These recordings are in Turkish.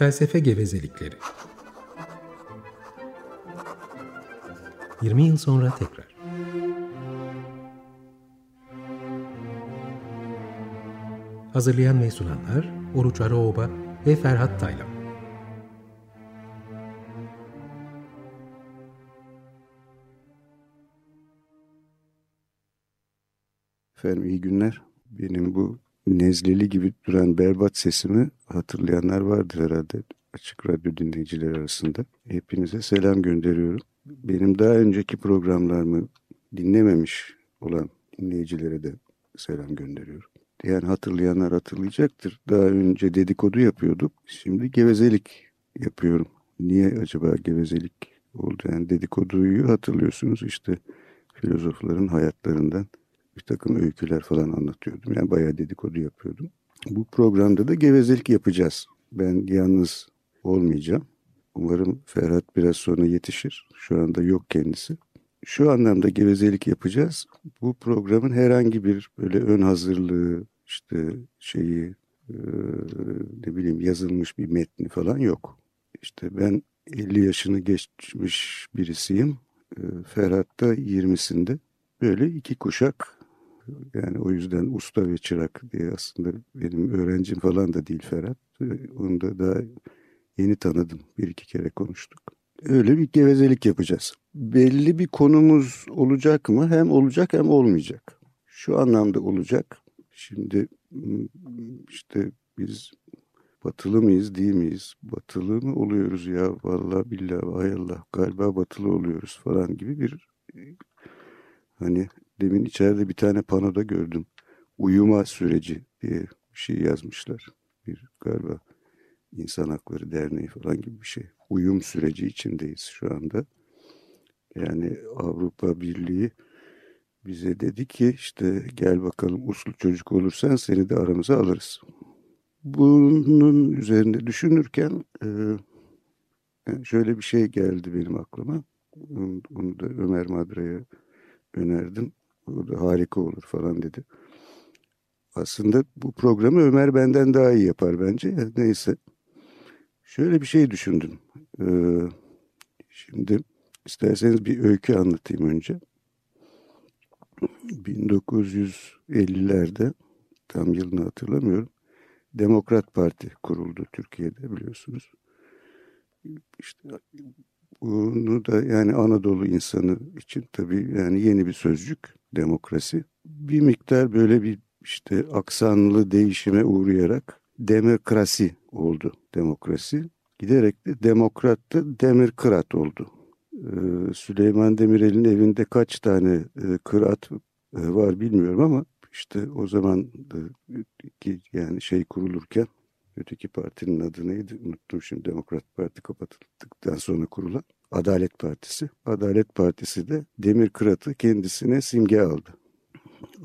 Felsefe gevezelikleri. 20 yıl sonra tekrar. Hazırlayan ve sunanlar Oruç Araoba ve Ferhat Taylan. Efendim iyi günler. Benim bu nezleli gibi duran berbat sesimi hatırlayanlar vardır herhalde açık radyo dinleyicileri arasında. Hepinize selam gönderiyorum. Benim daha önceki programlarımı dinlememiş olan dinleyicilere de selam gönderiyorum. Yani hatırlayanlar hatırlayacaktır. Daha önce dedikodu yapıyorduk. Şimdi gevezelik yapıyorum. Niye acaba gevezelik oldu? Yani dedikoduyu hatırlıyorsunuz işte filozofların hayatlarından bir takım öyküler falan anlatıyordum. Yani bayağı dedikodu yapıyordum. Bu programda da gevezelik yapacağız. Ben yalnız olmayacağım. Umarım Ferhat biraz sonra yetişir. Şu anda yok kendisi. Şu anlamda gevezelik yapacağız. Bu programın herhangi bir böyle ön hazırlığı, işte şeyi, e, ne bileyim yazılmış bir metni falan yok. İşte ben 50 yaşını geçmiş birisiyim. E, Ferhat da 20'sinde. Böyle iki kuşak yani o yüzden usta ve çırak diye aslında benim öğrencim falan da değil Ferhat. Onu da daha yeni tanıdım. Bir iki kere konuştuk. Öyle bir gevezelik yapacağız. Belli bir konumuz olacak mı? Hem olacak hem olmayacak. Şu anlamda olacak. Şimdi işte biz batılı mıyız değil miyiz? Batılı mı oluyoruz ya? Vallahi billahi hay Allah galiba batılı oluyoruz falan gibi bir hani Demin içeride bir tane panoda gördüm. Uyuma süreci diye bir şey yazmışlar. Bir galiba İnsan Hakları Derneği falan gibi bir şey. Uyum süreci içindeyiz şu anda. Yani Avrupa Birliği bize dedi ki işte gel bakalım uslu çocuk olursan seni de aramıza alırız. Bunun üzerinde düşünürken şöyle bir şey geldi benim aklıma. Onu da Ömer Madra'ya önerdim. O da harika olur falan dedi. Aslında bu programı Ömer benden daha iyi yapar bence. Neyse. Şöyle bir şey düşündüm. Ee, şimdi isterseniz bir öykü anlatayım önce. 1950'lerde tam yılını hatırlamıyorum. Demokrat Parti kuruldu Türkiye'de biliyorsunuz. İşte bunu da yani Anadolu insanı için tabii yani yeni bir sözcük demokrasi. Bir miktar böyle bir işte aksanlı değişime uğrayarak demokrasi oldu demokrasi. Giderek de demokrattı demirkırat oldu. Ee, Süleyman Demirel'in evinde kaç tane e, kırat e, var bilmiyorum ama işte o zaman ki yani şey kurulurken öteki partinin adı neydi unuttum şimdi Demokrat Parti kapatıldıktan sonra kurulan Adalet Partisi. Adalet Partisi de Demir Kırat'ı kendisine simge aldı.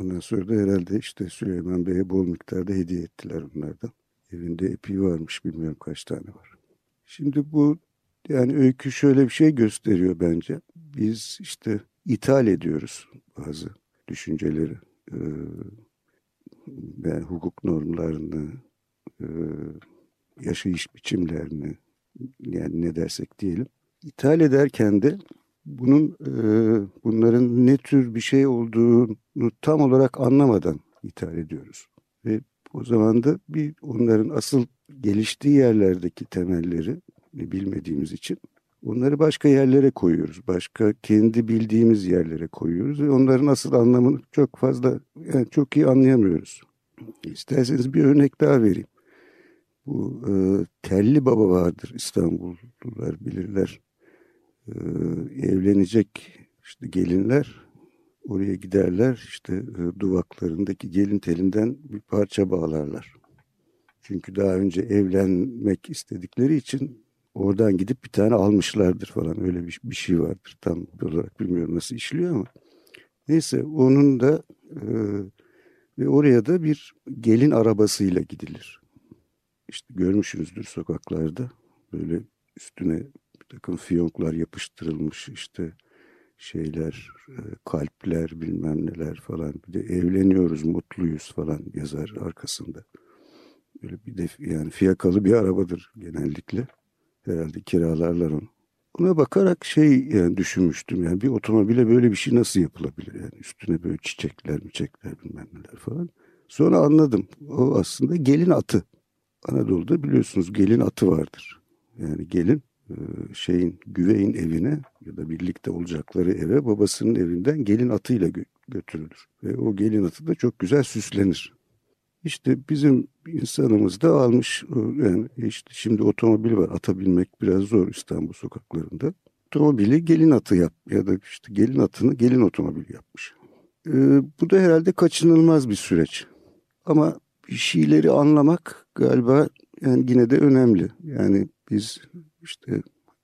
Ondan sonra da herhalde işte Süleyman Bey'e bol miktarda hediye ettiler onlardan. Evinde epi varmış bilmiyorum kaç tane var. Şimdi bu yani öykü şöyle bir şey gösteriyor bence. Biz işte ithal ediyoruz bazı düşünceleri. Ee, hukuk normlarını, e, yaşayış biçimlerini yani ne dersek diyelim ithal ederken de bunun e, bunların ne tür bir şey olduğunu tam olarak anlamadan ithal ediyoruz. Ve o zaman da bir onların asıl geliştiği yerlerdeki temelleri bilmediğimiz için onları başka yerlere koyuyoruz. Başka kendi bildiğimiz yerlere koyuyoruz ve onların asıl anlamını çok fazla yani çok iyi anlayamıyoruz. İsterseniz bir örnek daha vereyim. Bu e, Telli Baba vardır İstanbullular bilirler. E, evlenecek işte gelinler oraya giderler işte e, duvaklarındaki gelin telinden bir parça bağlarlar. Çünkü daha önce evlenmek istedikleri için oradan gidip bir tane almışlardır falan öyle bir, bir şey vardır. Tam olarak bilmiyorum nasıl işliyor ama. Neyse onun da e, ve oraya da bir gelin arabasıyla gidilir. İşte görmüşsünüzdür sokaklarda böyle üstüne takım fiyonklar yapıştırılmış işte şeyler, e, kalpler bilmem neler falan. Bir de evleniyoruz, mutluyuz falan yazar arkasında. Böyle bir de yani fiyakalı bir arabadır genellikle. Herhalde kiralarlar onu. Ona bakarak şey yani düşünmüştüm yani bir otomobile böyle bir şey nasıl yapılabilir yani üstüne böyle çiçekler çiçekler bilmem neler falan. Sonra anladım o aslında gelin atı. Anadolu'da biliyorsunuz gelin atı vardır. Yani gelin şeyin güveyin evine ya da birlikte olacakları eve babasının evinden gelin atıyla gö götürülür. Ve o gelin atı da çok güzel süslenir. İşte bizim insanımız da almış yani işte şimdi otomobil var atabilmek biraz zor İstanbul sokaklarında. Otomobili gelin atı yap ya da işte gelin atını gelin otomobil yapmış. Ee, bu da herhalde kaçınılmaz bir süreç. Ama şeyleri anlamak galiba yani yine de önemli. Yani biz işte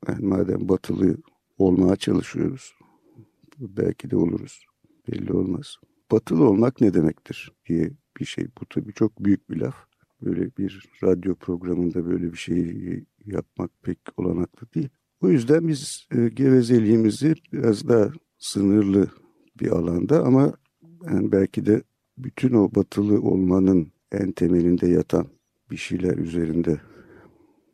yani madem batılı olmaya çalışıyoruz belki de oluruz belli olmaz. Batılı olmak ne demektir diye bir şey. Bu tabii çok büyük bir laf. Böyle bir radyo programında böyle bir şeyi yapmak pek olanaklı değil. O yüzden biz e, gevezeliğimizi biraz daha sınırlı bir alanda ama yani belki de bütün o batılı olmanın en temelinde yatan bir şeyler üzerinde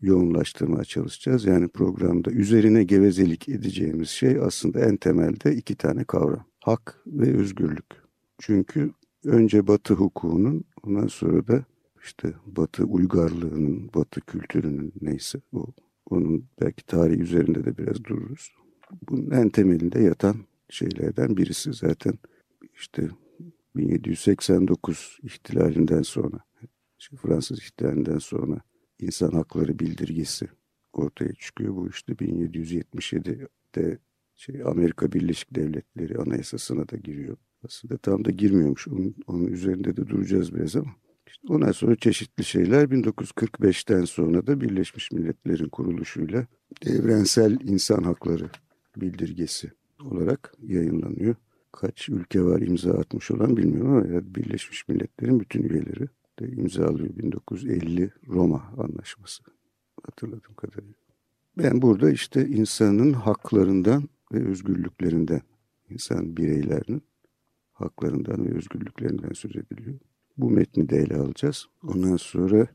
yoğunlaştırmaya çalışacağız. Yani programda üzerine gevezelik edeceğimiz şey aslında en temelde iki tane kavram. Hak ve özgürlük. Çünkü önce Batı hukukunun ondan sonra da işte Batı uygarlığının, Batı kültürünün neyse o onun belki tarihi üzerinde de biraz dururuz. Bunun en temelinde yatan şeylerden birisi zaten işte 1789 ihtilalinden sonra, işte Fransız ihtilalinden sonra insan hakları bildirgesi ortaya çıkıyor. Bu işte 1777'de şey Amerika Birleşik Devletleri Anayasası'na da giriyor. Aslında tam da girmiyormuş. Onun, onun üzerinde de duracağız biraz ama. İşte ondan sonra çeşitli şeyler 1945'ten sonra da Birleşmiş Milletler'in kuruluşuyla evrensel insan hakları bildirgesi olarak yayınlanıyor. Kaç ülke var imza atmış olan bilmiyorum ama Birleşmiş Milletler'in bütün üyeleri de imzalıyor 1950 Roma Anlaşması hatırladığım kadarıyla. Ben burada işte insanın haklarından ve özgürlüklerinden, insan bireylerinin haklarından ve özgürlüklerinden söz ediliyor. Bu metni de ele alacağız. Ondan sonra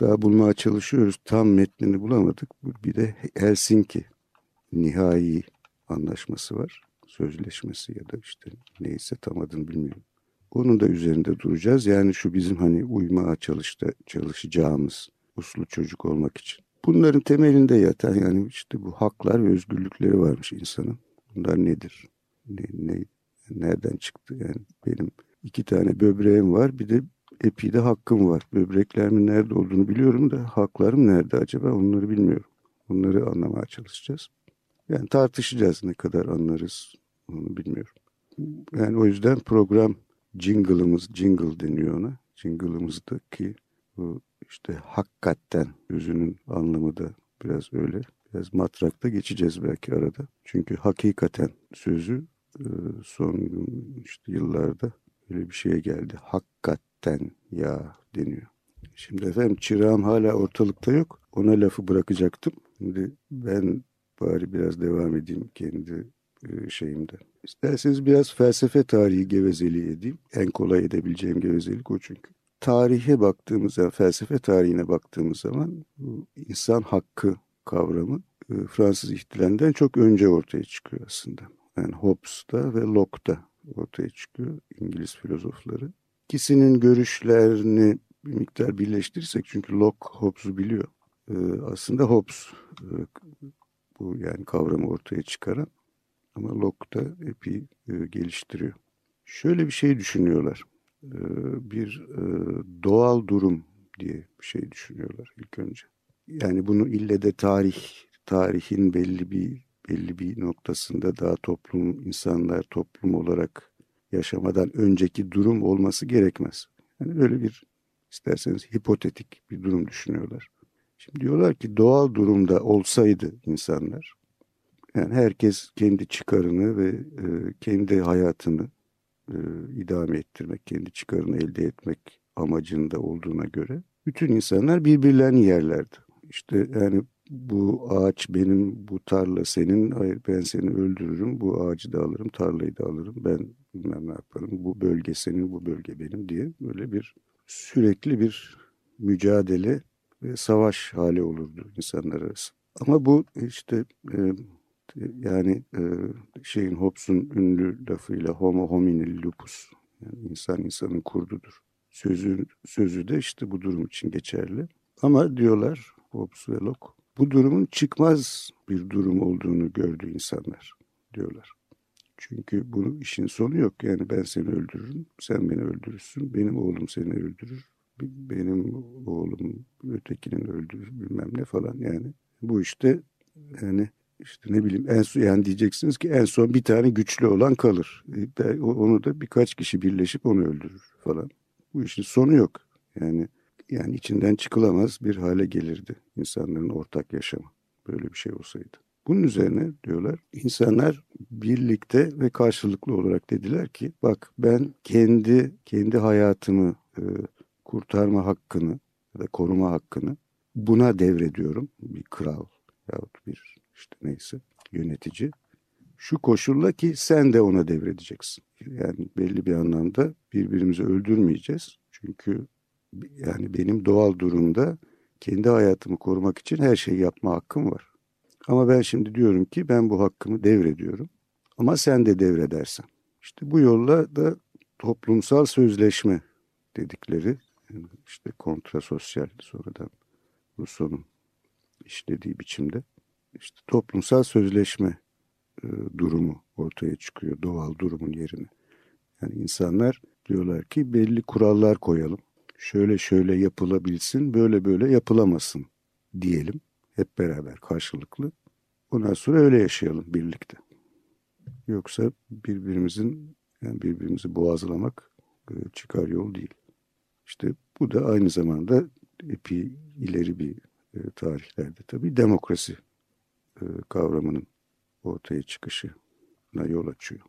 daha bulmaya çalışıyoruz. Tam metnini bulamadık. Bir de Helsinki nihai anlaşması var. Sözleşmesi ya da işte neyse tam adını bilmiyorum. Onun da üzerinde duracağız. Yani şu bizim hani uymaya çalıştı, çalışacağımız uslu çocuk olmak için. Bunların temelinde yatan yani işte bu haklar ve özgürlükleri varmış insanın. Bunlar nedir? Ne, ne, nereden çıktı? Yani benim iki tane böbreğim var bir de epi de hakkım var. Böbreklerimin nerede olduğunu biliyorum da haklarım nerede acaba onları bilmiyorum. Onları anlamaya çalışacağız. Yani tartışacağız ne kadar anlarız onu bilmiyorum. Yani o yüzden program jingle'ımız, jingle deniyor ona. Jingle'ımızdaki bu işte hakikaten sözünün anlamı da biraz öyle. Biraz matrakta geçeceğiz belki arada. Çünkü hakikaten sözü e, son işte yıllarda öyle bir şeye geldi. Hakikaten ya deniyor. Şimdi efendim çırağım hala ortalıkta yok. Ona lafı bırakacaktım. Şimdi ben bari biraz devam edeyim kendi şeyimde. İsterseniz biraz felsefe tarihi gevezeliği edeyim. En kolay edebileceğim gevezelik o çünkü. Tarihe baktığımız zaman, felsefe tarihine baktığımız zaman insan hakkı kavramı e, Fransız ihtilalinden çok önce ortaya çıkıyor aslında. Yani Hobbes'ta ve Locke'da ortaya çıkıyor İngiliz filozofları. İkisinin görüşlerini bir miktar birleştirirsek çünkü Locke Hobbes'u biliyor. E, aslında Hobbes bu yani kavramı ortaya çıkaran ama Locke da epey e, geliştiriyor. Şöyle bir şey düşünüyorlar. E, bir e, doğal durum diye bir şey düşünüyorlar ilk önce. Yani bunu ille de tarih, tarihin belli bir belli bir noktasında daha toplum, insanlar toplum olarak yaşamadan önceki durum olması gerekmez. Yani böyle bir isterseniz hipotetik bir durum düşünüyorlar. Şimdi diyorlar ki doğal durumda olsaydı insanlar yani herkes kendi çıkarını ve e, kendi hayatını e, idame ettirmek, kendi çıkarını elde etmek amacında olduğuna göre bütün insanlar birbirlerini yerlerdi. İşte yani bu ağaç benim, bu tarla senin, hayır ben seni öldürürüm, bu ağacı da alırım, tarlayı da alırım, ben bilmem ne yaparım, bu bölge senin, bu bölge benim diye böyle bir sürekli bir mücadele ve savaş hali olurdu insanlar arasında. Ama bu işte e, yani e, şeyin Hobbes'un ünlü lafıyla homo homini lupus yani insan insanın kurdudur. Sözü, sözü de işte bu durum için geçerli. Ama diyorlar Hobbes ve Locke bu durumun çıkmaz bir durum olduğunu gördü insanlar diyorlar. Çünkü bunun işin sonu yok. Yani ben seni öldürürüm, sen beni öldürürsün, benim oğlum seni öldürür, benim oğlum ötekinin öldürür bilmem ne falan yani. Bu işte yani işte ne bileyim en son yani diyeceksiniz ki en son bir tane güçlü olan kalır. E, onu da birkaç kişi birleşip onu öldürür falan. Bu işin sonu yok. Yani yani içinden çıkılamaz bir hale gelirdi insanların ortak yaşamı. Böyle bir şey olsaydı. Bunun üzerine diyorlar insanlar birlikte ve karşılıklı olarak dediler ki bak ben kendi kendi hayatımı e, kurtarma hakkını ya da koruma hakkını buna devrediyorum. Bir kral yahut bir işte neyse yönetici. Şu koşulla ki sen de ona devredeceksin. Yani belli bir anlamda birbirimizi öldürmeyeceğiz. Çünkü yani benim doğal durumda kendi hayatımı korumak için her şeyi yapma hakkım var. Ama ben şimdi diyorum ki ben bu hakkımı devrediyorum. Ama sen de devredersen. İşte bu yolla da toplumsal sözleşme dedikleri işte kontrasosyal sonradan Rousseau'nun işlediği biçimde işte toplumsal sözleşme e, durumu ortaya çıkıyor doğal durumun yerine. Yani insanlar diyorlar ki belli kurallar koyalım. Şöyle şöyle yapılabilsin, böyle böyle yapılamasın diyelim. Hep beraber karşılıklı. Ondan sonra öyle yaşayalım birlikte. Yoksa birbirimizin yani birbirimizi boğazlamak e, çıkar yol değil. İşte bu da aynı zamanda epi ileri bir e, tarihlerde tabii demokrasi kavramının ortaya çıkışına yol açıyor.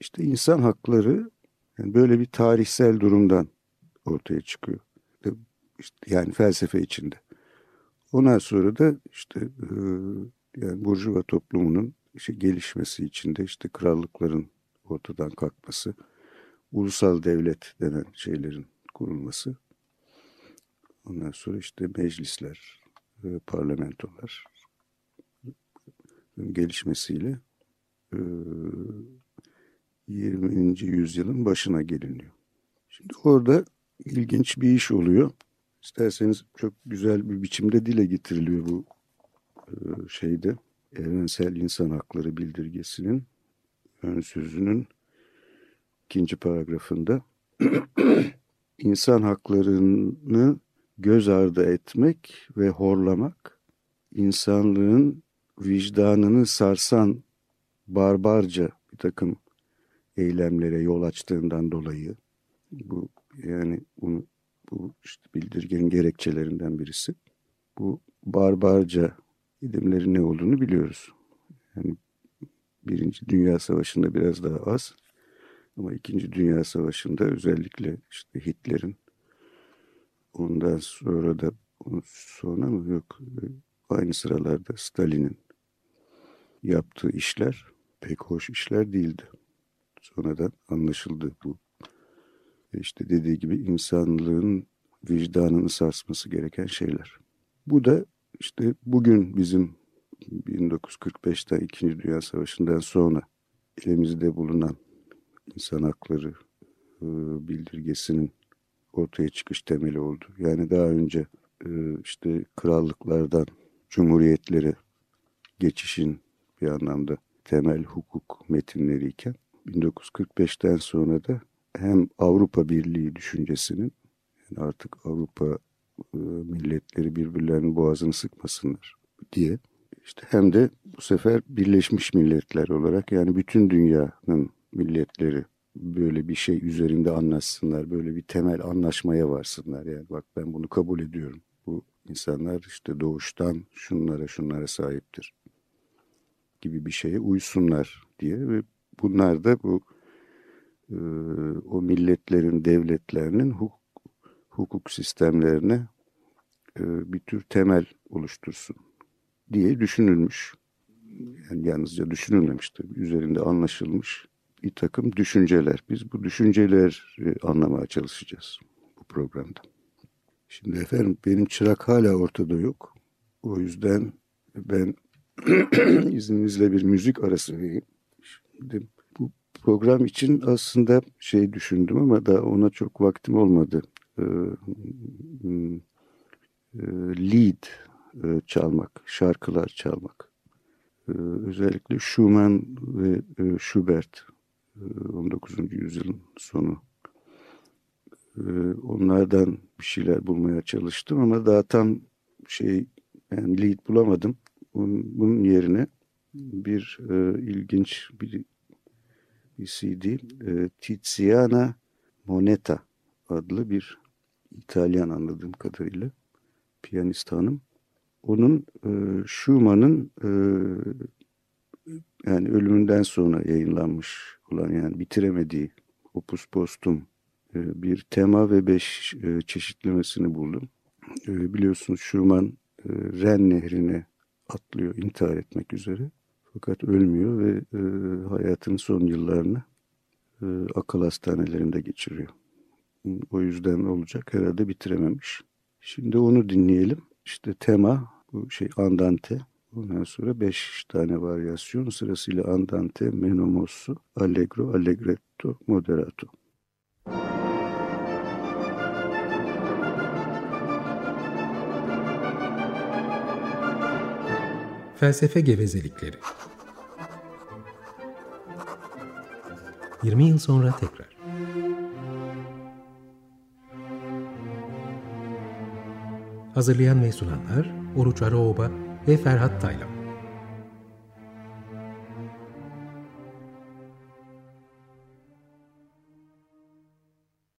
İşte insan hakları böyle bir tarihsel durumdan ortaya çıkıyor. Yani felsefe içinde. Ondan sonra da işte e, yani Burjuva toplumunun işte gelişmesi içinde işte krallıkların ortadan kalkması, ulusal devlet denen şeylerin kurulması. Ondan sonra işte meclisler, e, parlamentolar gelişmesiyle e, 20. yüzyılın başına geliniyor. Şimdi orada ilginç bir iş oluyor. İsterseniz çok güzel bir biçimde dile getiriliyor bu şeyde. Evrensel İnsan Hakları Bildirgesi'nin ön sözünün ikinci paragrafında insan haklarını göz ardı etmek ve horlamak insanlığın vicdanını sarsan barbarca bir takım eylemlere yol açtığından dolayı bu yani bunu bu işte bildirgenin gerekçelerinden birisi. Bu barbarca idimlerin ne olduğunu biliyoruz. Yani Birinci Dünya Savaşı'nda biraz daha az ama İkinci Dünya Savaşı'nda özellikle işte Hitler'in ondan sonra da sonra mı yok aynı sıralarda Stalin'in yaptığı işler pek hoş işler değildi. Sonradan anlaşıldı bu. İşte dediği gibi insanlığın vicdanını sarsması gereken şeyler. Bu da işte bugün bizim 1945'ten 2. Dünya Savaşı'ndan sonra elimizde bulunan insan hakları e, bildirgesinin ortaya çıkış temeli oldu. Yani daha önce e, işte krallıklardan cumhuriyetlere geçişin bir anlamda temel hukuk metinleriyken 1945'ten sonra da hem Avrupa Birliği düşüncesinin yani artık Avrupa e, milletleri birbirlerinin boğazını sıkmasınlar diye işte hem de bu sefer Birleşmiş Milletler olarak yani bütün dünyanın milletleri böyle bir şey üzerinde anlaşsınlar, böyle bir temel anlaşmaya varsınlar. Yani bak ben bunu kabul ediyorum. Bu insanlar işte doğuştan şunlara şunlara sahiptir gibi bir şeye uysunlar diye ve bunlar da bu e, o milletlerin, devletlerinin hukuk, hukuk sistemlerine e, bir tür temel oluştursun diye düşünülmüş. Yani yalnızca düşünülmemiş tabii. Üzerinde anlaşılmış bir takım düşünceler. Biz bu düşünceleri anlamaya çalışacağız bu programda. Şimdi efendim benim çırak hala ortada yok. O yüzden ben izninizle bir müzik arası vereyim. Şimdi bu program için aslında şey düşündüm ama da ona çok vaktim olmadı. Ee, hmm, e, lead e, çalmak, şarkılar çalmak. Ee, özellikle Schumann ve e, Schubert 19. yüzyılın sonu. Onlardan bir şeyler bulmaya çalıştım ama daha tam şey yani lead bulamadım. Bunun yerine bir e, ilginç bir, bir CD e, Tiziana Moneta adlı bir İtalyan anladığım kadarıyla piyanist hanım. Onun e, Schumann'ın e, yani ölümünden sonra yayınlanmış olan yani bitiremediği Opus Postum e, bir tema ve beş e, çeşitlemesini buldum. E, biliyorsunuz Schumann e, Ren nehrine atlıyor intihar etmek üzere. Fakat ölmüyor ve e, hayatının son yıllarını e, akıl hastanelerinde geçiriyor. O yüzden olacak herhalde bitirememiş. Şimdi onu dinleyelim. İşte tema bu şey andante. Ondan sonra beş tane varyasyon sırasıyla andante, menomosso, allegro, allegretto, moderato. Felsefe gevezelikleri. 20 yıl sonra tekrar. Hazırlayan ve sunanlar Oruç Araoba ve Ferhat Taylan